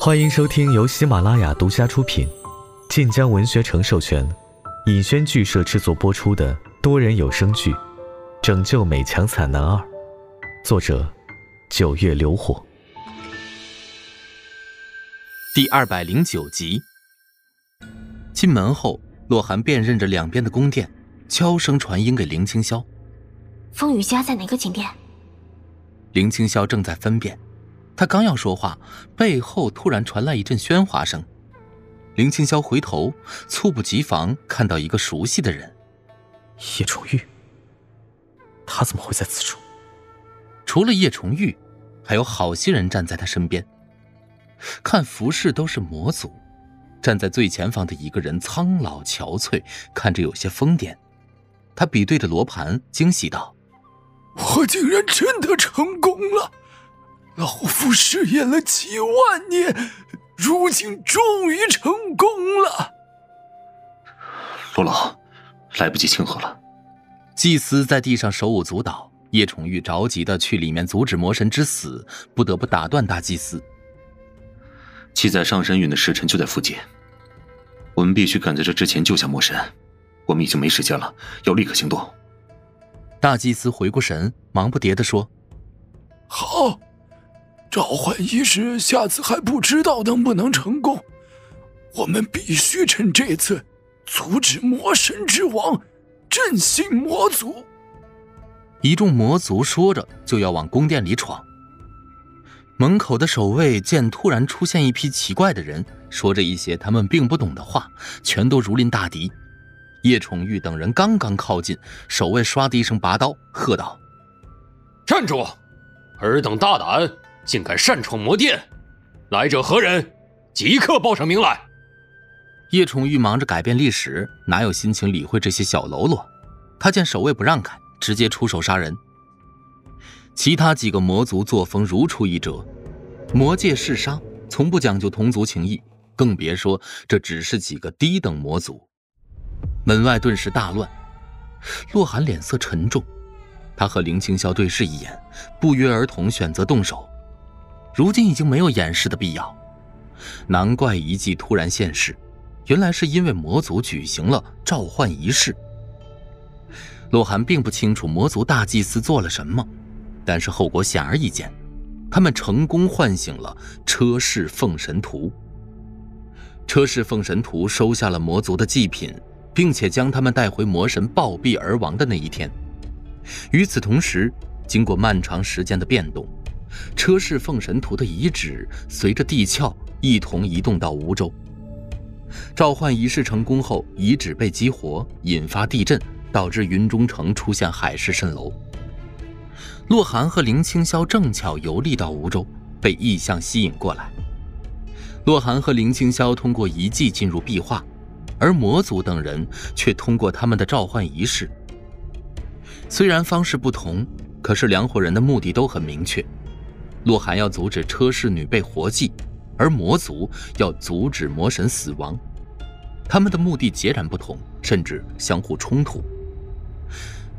欢迎收听由喜马拉雅独家出品、晋江文学城授权、尹轩剧社制作播出的多人有声剧《拯救美强惨男二》，作者：九月流火，第二百零九集。进门后，洛寒辨认着两边的宫殿，悄声传音给林青霄：“风雨家在哪个景殿？”林青霄正在分辨。他刚要说话，背后突然传来一阵喧哗声。林青霄回头，猝不及防看到一个熟悉的人——叶崇玉。他怎么会在此处？除了叶崇玉，还有好些人站在他身边。看服饰都是魔族，站在最前方的一个人苍老憔悴，看着有些疯癫。他比对着罗盘，惊喜道：“我竟然真的成功了！”老夫试验了几万年，如今终于成功了。罗老，来不及庆贺了。祭司在地上手舞足蹈，叶宠玉着急的去里面阻止魔神之死，不得不打断大祭司。七载上神陨的时辰就在附近，我们必须赶在这之前救下魔神。我们已经没时间了，要立刻行动。大祭司回过神，忙不迭的说：“好。”召唤仪式，下次还不知道能不能成功。我们必须趁这次阻止魔神之王，振兴魔族。一众魔族说着就要往宫殿里闯。门口的守卫见突然出现一批奇怪的人，说着一些他们并不懂的话，全都如临大敌。叶宠玉等人刚刚靠近，守卫唰的一声拔刀，喝道：“站住！尔等大胆！”竟敢擅闯魔殿，来者何人？即刻报上名来！叶崇玉忙着改变历史，哪有心情理会这些小喽啰？他见守卫不让开，直接出手杀人。其他几个魔族作风如出一辙，魔界嗜杀，从不讲究同族情谊，更别说这只是几个低等魔族。门外顿时大乱，洛寒脸色沉重，他和林青霄对视一眼，不约而同选择动手。如今已经没有掩饰的必要，难怪遗迹突然现世，原来是因为魔族举行了召唤仪式。洛寒并不清楚魔族大祭司做了什么，但是后果显而易见，他们成功唤醒了车氏奉神图。车氏奉神图收下了魔族的祭品，并且将他们带回魔神暴毙而亡的那一天。与此同时，经过漫长时间的变动。车氏奉神图的遗址随着地壳一同移动到梧州。召唤仪式成功后，遗址被激活，引发地震，导致云中城出现海市蜃楼。洛寒和林青霄正巧游历到梧州，被异象吸引过来。洛寒和林青霄通过遗迹进入壁画，而魔族等人却通过他们的召唤仪式。虽然方式不同，可是两伙人的目的都很明确。洛寒要阻止车氏女被活祭，而魔族要阻止魔神死亡，他们的目的截然不同，甚至相互冲突。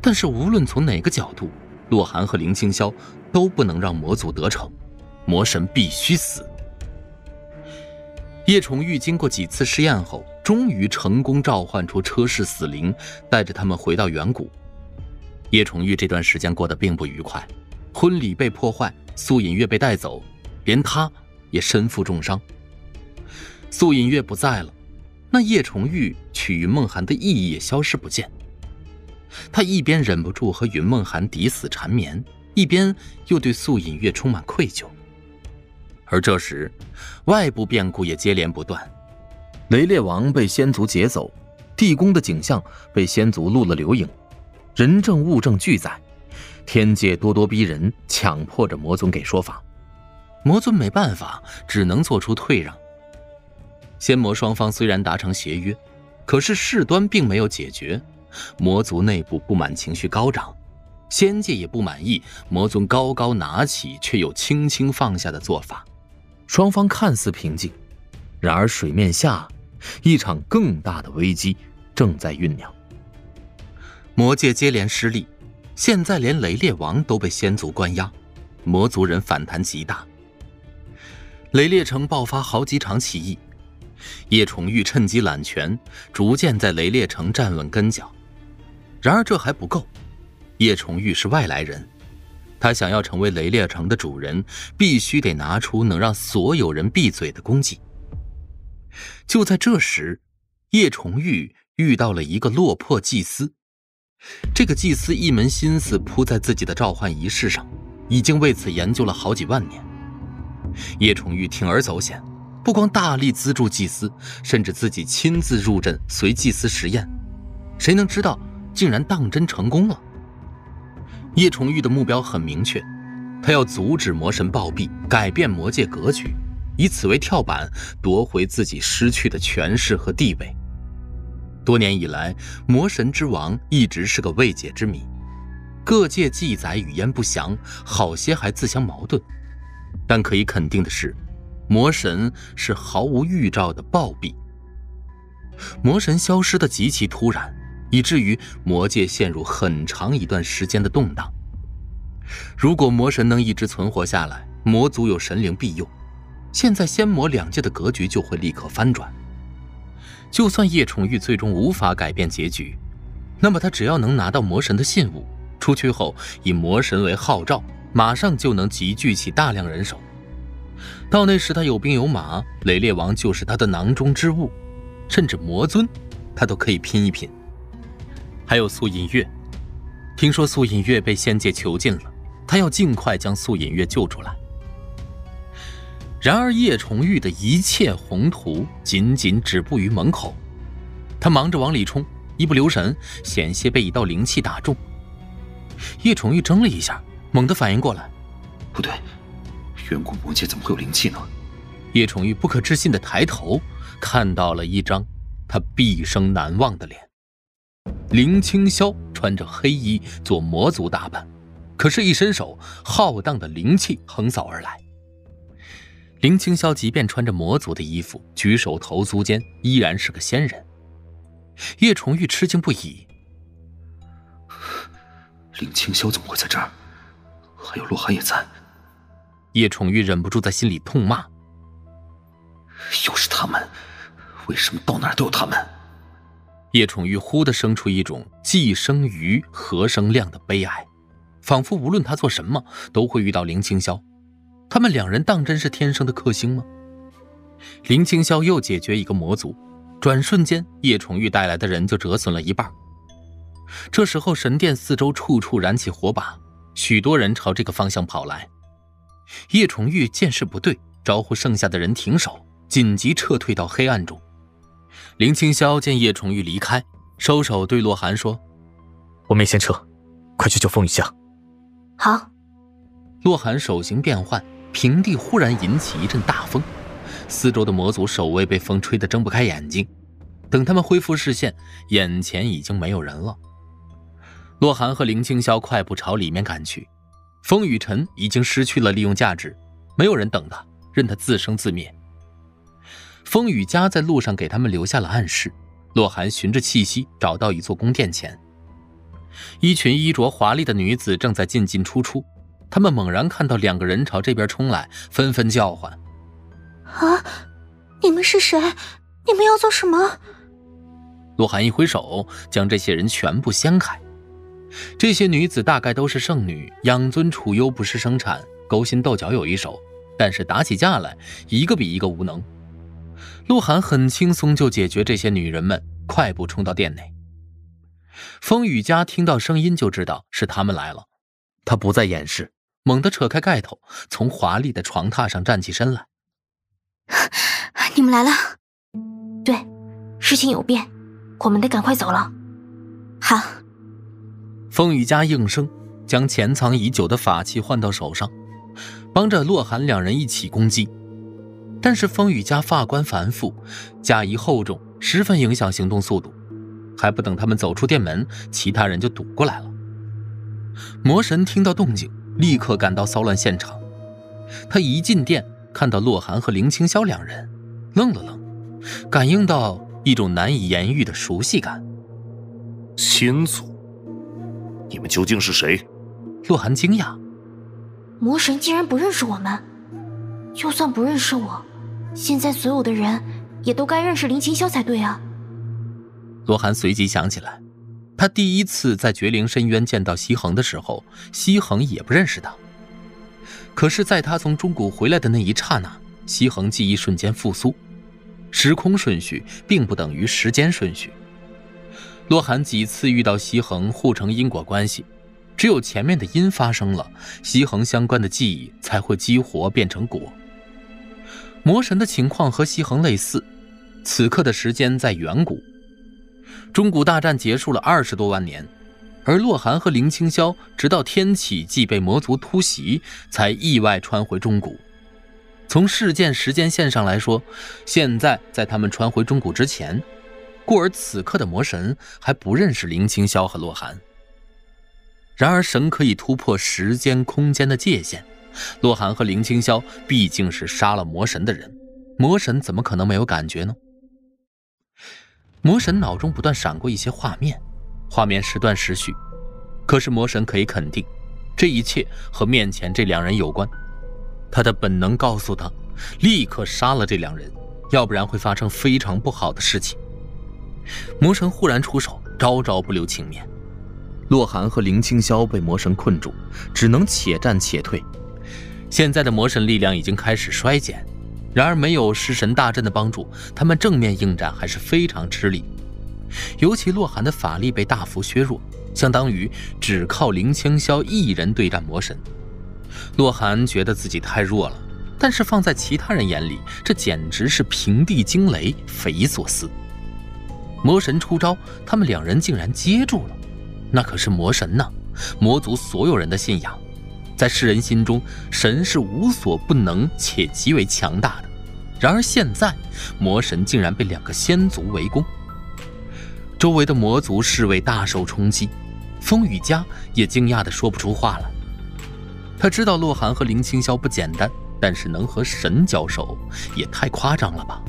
但是无论从哪个角度，洛寒和林青霄都不能让魔族得逞，魔神必须死。叶崇玉经过几次试验后，终于成功召唤出车氏死灵，带着他们回到远古。叶崇玉这段时间过得并不愉快，婚礼被破坏。素隐月被带走，连他也身负重伤。素隐月不在了，那叶崇玉娶云梦寒的意义也消失不见。他一边忍不住和云梦寒抵死缠绵，一边又对素隐月充满愧疚。而这时，外部变故也接连不断：雷烈王被仙族劫走，地宫的景象被仙族录了留影，人证物证俱在。天界咄咄逼人，强迫着魔尊给说法。魔尊没办法，只能做出退让。仙魔双方虽然达成协约，可是事端并没有解决。魔族内部不满情绪高涨，仙界也不满意魔尊高高拿起却又轻轻放下的做法。双方看似平静，然而水面下一场更大的危机正在酝酿。魔界接连失利。现在连雷烈王都被仙族关押，魔族人反弹极大。雷烈城爆发好几场起义，叶崇玉趁机揽权，逐渐在雷烈城站稳跟脚。然而这还不够，叶崇玉是外来人，他想要成为雷烈城的主人，必须得拿出能让所有人闭嘴的功绩。就在这时，叶崇玉遇到了一个落魄祭司。这个祭司一门心思扑在自己的召唤仪式上，已经为此研究了好几万年。叶崇玉铤而走险，不光大力资助祭司，甚至自己亲自入阵随祭司实验。谁能知道？竟然当真成功了。叶崇玉的目标很明确，他要阻止魔神暴毙，改变魔界格局，以此为跳板，夺回自己失去的权势和地位。多年以来，魔神之王一直是个未解之谜，各界记载语焉不详，好些还自相矛盾。但可以肯定的是，魔神是毫无预兆的暴毙。魔神消失的极其突然。以至于魔界陷入很长一段时间的动荡。如果魔神能一直存活下来，魔族有神灵庇佑，现在仙魔两界的格局就会立刻翻转。就算叶崇玉最终无法改变结局，那么他只要能拿到魔神的信物，出去后以魔神为号召，马上就能集聚起大量人手。到那时他有兵有马，雷烈王就是他的囊中之物，甚至魔尊，他都可以拼一拼。还有素隐月，听说素隐月被仙界囚禁了，他要尽快将素隐月救出来。然而叶崇玉的一切宏图仅仅止步于门口，他忙着往里冲，一不留神险些被一道灵气打中。叶崇玉怔了一下，猛地反应过来，不对，远古魔界怎么会有灵气呢？叶崇玉不可置信的抬头，看到了一张他毕生难忘的脸。林清霄穿着黑衣，做魔族打扮，可是，一伸手，浩荡的灵气横扫而来。林青霄即便穿着魔族的衣服，举手投足间依然是个仙人。叶崇玉吃惊不已：林青霄怎么会在这儿？还有洛寒也在。叶崇玉忍不住在心里痛骂：又是他们，为什么到哪都有他们？叶崇玉忽地生出一种既生瑜何生亮的悲哀，仿佛无论他做什么都会遇到林青霄。他们两人当真是天生的克星吗？林青霄又解决一个魔族，转瞬间叶宠玉带来的人就折损了一半。这时候神殿四周处处燃起火把，许多人朝这个方向跑来。叶宠玉见势不对，招呼剩下的人停手，紧急撤退到黑暗中。林青霄见叶崇玉离开，收手对洛寒说：“我们先撤，快去救风雨下。”好。洛寒手型变换，平地忽然引起一阵大风，四周的魔族守卫被风吹得睁不开眼睛。等他们恢复视线，眼前已经没有人了。洛寒和林青霄快步朝里面赶去，风雨尘已经失去了利用价值，没有人等他，任他自生自灭。风雨家在路上给他们留下了暗示。洛寒循着气息找到一座宫殿前，一群衣着华丽的女子正在进进出出。他们猛然看到两个人朝这边冲来，纷纷叫唤：“啊，你们是谁？你们要做什么？”洛寒一挥手，将这些人全部掀开。这些女子大概都是剩女，养尊处优，不是生产，勾心斗角有一手，但是打起架来，一个比一个无能。鹿晗很轻松就解决这些女人们，快步冲到店内。风雨家听到声音就知道是他们来了，他不再掩饰，猛地扯开盖头，从华丽的床榻上站起身来。你们来了，对，事情有变，我们得赶快走了。好。风雨家应声，将潜藏已久的法器换到手上，帮着洛寒两人一起攻击。但是风雨家发冠繁复，甲衣厚重，十分影响行动速度。还不等他们走出店门，其他人就堵过来了。魔神听到动静，立刻赶到骚乱现场。他一进店，看到洛寒和林清霄两人，愣了愣，感应到一种难以言喻的熟悉感。先祖，你们究竟是谁？洛寒惊讶，魔神竟然不认识我们。就算不认识我，现在所有的人也都该认识林清霄才对啊。洛寒随即想起来，他第一次在绝灵深渊见到西恒的时候，西恒也不认识他。可是，在他从中谷回来的那一刹那，西恒记忆瞬间复苏。时空顺序并不等于时间顺序。洛寒几次遇到西恒，互成因果关系，只有前面的因发生了，西恒相关的记忆才会激活变成果。魔神的情况和西恒类似，此刻的时间在远古。中古大战结束了二十多万年，而洛寒和林清霄直到天启季被魔族突袭，才意外穿回中古。从事件时间线上来说，现在在他们穿回中古之前，故而此刻的魔神还不认识林清霄和洛寒。然而神可以突破时间空间的界限，洛寒和林清霄毕竟是杀了魔神的人，魔神怎么可能没有感觉呢？魔神脑中不断闪过一些画面，画面时断时续。可是魔神可以肯定，这一切和面前这两人有关。他的本能告诉他，立刻杀了这两人，要不然会发生非常不好的事情。魔神忽然出手，招招不留情面。洛寒和林清霄被魔神困住，只能且战且退。现在的魔神力量已经开始衰减。然而，没有食神大阵的帮助，他们正面应战还是非常吃力。尤其洛寒的法力被大幅削弱，相当于只靠林清霄一人对战魔神。洛寒觉得自己太弱了，但是放在其他人眼里，这简直是平地惊雷，匪夷所思。魔神出招，他们两人竟然接住了，那可是魔神呐，魔族所有人的信仰。在世人心中，神是无所不能且极为强大的。然而现在，魔神竟然被两个仙族围攻，周围的魔族侍卫大受冲击。风雨家也惊讶的说不出话了。他知道洛寒和林清霄不简单，但是能和神交手，也太夸张了吧。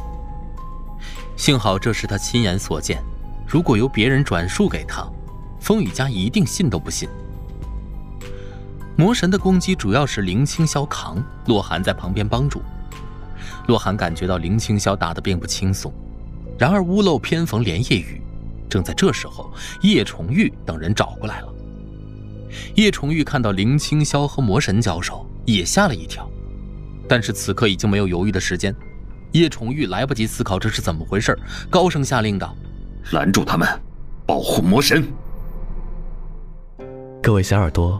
幸好这是他亲眼所见，如果由别人转述给他，风雨家一定信都不信。魔神的攻击主要是林清霄扛，洛寒在旁边帮助。洛寒感觉到林清霄打得并不轻松，然而屋漏偏逢连夜雨。正在这时候，叶崇玉等人找过来了。叶崇玉看到林清霄和魔神交手，也吓了一跳，但是此刻已经没有犹豫的时间。叶崇玉来不及思考这是怎么回事，高声下令道：“拦住他们，保护魔神！”各位小耳朵。